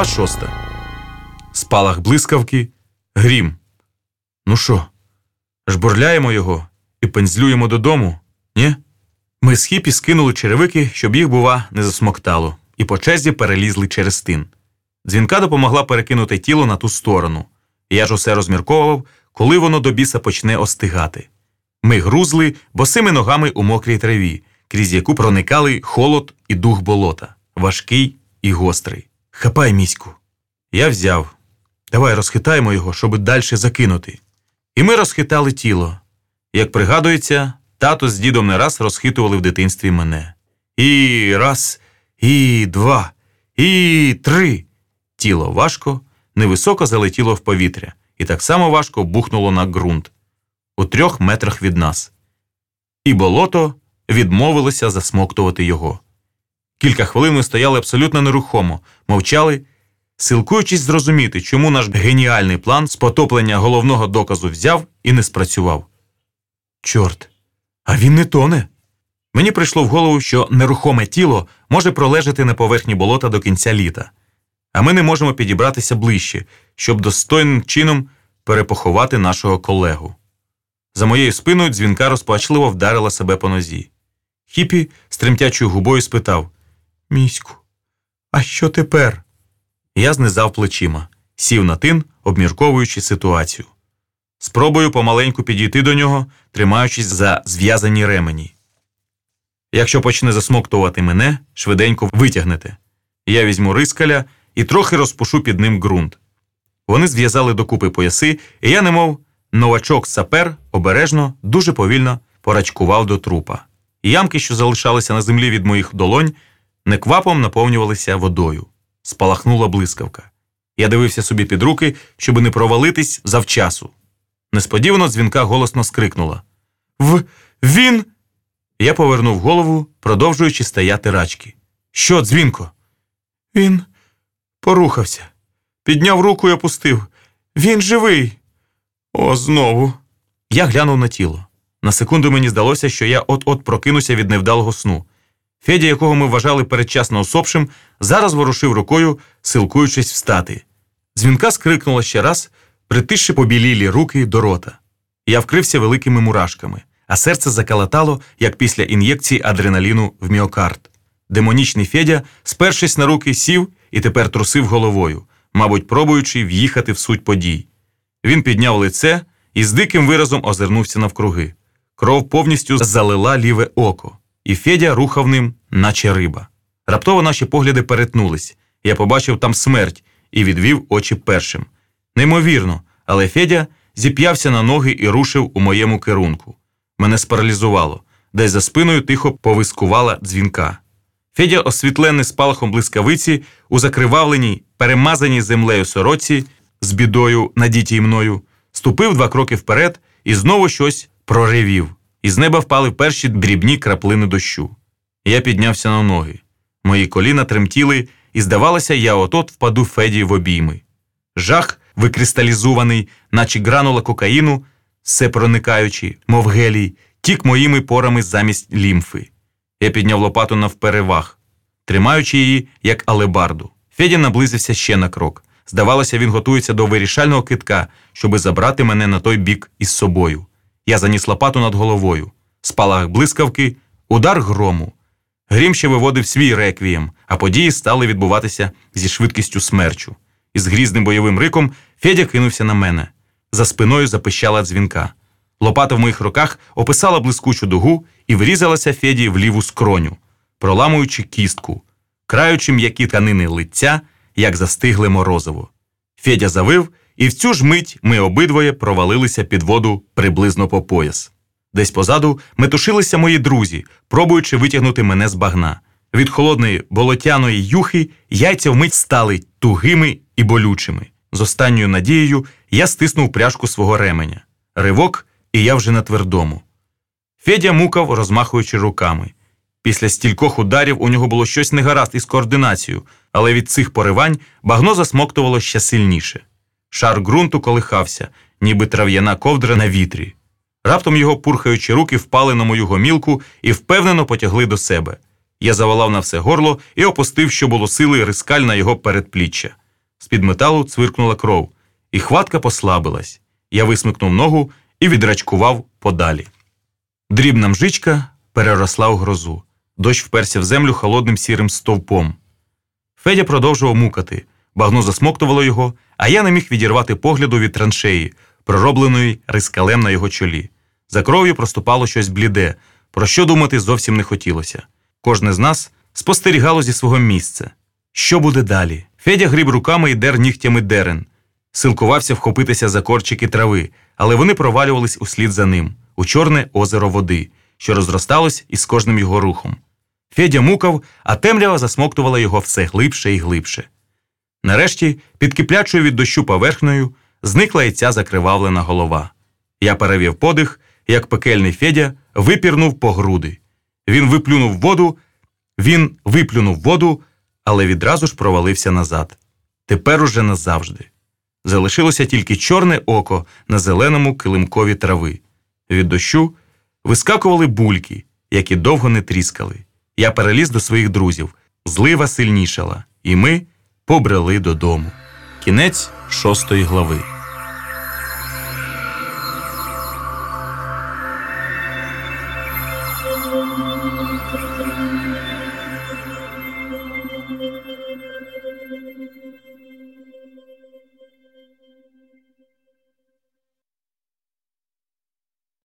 Глава шоста. Спалах блискавки, грім. Ну що, жбурляємо його і пензлюємо додому? Ні? Ми з хіпі скинули черевики, щоб їх, бува, не засмоктало, і по черзі перелізли через тин. Дзвінка допомогла перекинути тіло на ту сторону. Я ж усе розмірковував, коли воно до біса почне остигати. Ми грузли босими ногами у мокрій траві, крізь яку проникали холод і дух болота, важкий і гострий. Хапай міську. Я взяв. Давай розхитаємо його, щоб далі закинути. І ми розхитали тіло. Як пригадується, тато з дідом не раз розхитували в дитинстві мене. І раз, і два, і три. Тіло важко, невисоко залетіло в повітря, і так само важко бухнуло на ґрунт у трьох метрах від нас. І болото відмовилося засмоктувати його. Кілька хвилин ми стояли абсолютно нерухомо, мовчали, силкуючись зрозуміти, чому наш геніальний план з потоплення головного доказу взяв і не спрацював. Чорт, а він не тоне. Мені прийшло в голову, що нерухоме тіло може пролежати на поверхні болота до кінця літа, а ми не можемо підібратися ближче, щоб достойним чином перепоховати нашого колегу. За моєю спиною дзвінка розпачливо вдарила себе по нозі. Хіпі з тремтячою губою спитав Міську, а що тепер? Я знизав плечима, сів на тин, обмірковуючи ситуацію. Спробую помаленьку підійти до нього, тримаючись за зв'язані ремені. Якщо почне засмоктувати мене, швиденько витягнете. Я візьму рискаля і трохи розпушу під ним ґрунт. Вони зв'язали докупи пояси, і я, немов новачок сапер, обережно, дуже повільно порачкував до трупа. Ямки, що залишалися на землі від моїх долонь, неквапом наповнювалися водою. Спалахнула блискавка. Я дивився собі під руки, щоб не провалитись завчасу. Несподівано дзвінка голосно скрикнула В він. Я повернув голову, продовжуючи стояти рачки. Що, дзвінко? Він порухався. Підняв руку і опустив. Він живий. О, знову. Я глянув на тіло. На секунду мені здалося, що я от-от прокинуся від невдалого сну. Федя, якого ми вважали передчасно усопшим, зараз ворушив рукою, силкуючись встати. Дзвінка скрикнула ще раз, притисши побілілі руки до рота. Я вкрився великими мурашками, а серце закалатало, як після ін'єкції адреналіну в міокард. Демонічний Федя, спершись на руки, сів і тепер трусив головою, мабуть, пробуючи в'їхати в суть подій. Він підняв лице і з диким виразом озирнувся навкруги. Кров повністю залила ліве око, і Федя рухав ним, наче риба. Раптово наші погляди перетнулись. Я побачив там смерть і відвів очі першим. Неймовірно, але Федя зіп'явся на ноги і рушив у моєму керунку. Мене спаралізувало, десь за спиною тихо повискувала дзвінка. Федя, освітлений спалахом блискавиці, у закривавленій, перемазаній землею сороці, з бідою, надітій мною, ступив два кроки вперед і знову щось проривів. Із неба впали перші дрібні краплини дощу. Я піднявся на ноги. Мої коліна тремтіли, і, здавалося, я от-от впаду Феді в обійми. Жах, викристалізований, наче гранула кокаїну, все проникаючи, мов гелій, тік моїми порами замість лімфи. Я підняв лопату навпереваг, тримаючи її, як алебарду. Федя наблизився ще на крок. Здавалося, він готується до вирішального китка, щоби забрати мене на той бік із собою. Я заніс лопату над головою, спалах блискавки, удар грому. Грім ще виводив свій реквієм, а події стали відбуватися зі швидкістю смерчу. Із грізним бойовим риком Федя кинувся на мене. За спиною запищала дзвінка. Лопата в моїх руках описала блискучу дугу і врізалася Феді в ліву скроню, проламуючи кістку, краючи м'які тканини лиця, як застигле морозиво. Федя завив, і в цю ж мить ми обидвоє провалилися під воду приблизно по пояс. Десь позаду метушилися мої друзі, пробуючи витягнути мене з багна. Від холодної болотяної юхи яйця вмить стали тугими і болючими. З останньою надією я стиснув пряжку свого ременя. Ривок, і я вже на твердому. Федя мукав, розмахуючи руками. Після стількох ударів у нього було щось негаразд із координацією, але від цих поривань багно засмоктувало ще сильніше. Шар ґрунту колихався, ніби трав'яна ковдра на вітрі. Раптом його пурхаючі руки впали на мою гомілку і впевнено потягли до себе. Я завалав на все горло і опустив, що було сили рискаль на його передпліччя. З-під металу цвиркнула кров, і хватка послабилась. Я висмикнув ногу і відрачкував подалі. Дрібна мжичка переросла у грозу. Дощ вперся в землю холодним сірим стовпом. Федя продовжував мукати, багно засмоктувало його, а я не міг відірвати погляду від траншеї, проробленої рискалем на його чолі. За кров'ю проступало щось бліде, про що думати зовсім не хотілося. Кожне з нас спостерігало зі свого місця. Що буде далі? Федя гріб руками і дер нігтями дерен. Силкувався вхопитися за корчики трави, але вони провалювались услід за ним, у чорне озеро води, що розросталось із кожним його рухом. Федя мукав, а темрява засмоктувала його все глибше і глибше. Нарешті, під киплячою від дощу поверхнею, зникла і ця закривавлена голова. Я перевів подих, як пекельний Федя випірнув по груди. Він виплюнув воду, він виплюнув воду, але відразу ж провалився назад. Тепер уже назавжди. Залишилося тільки чорне око на зеленому килимкові трави. Від дощу вискакували бульки, які довго не тріскали. Я переліз до своїх друзів. Злива сильнішала, і ми побрели додому. Кінець шостої глави.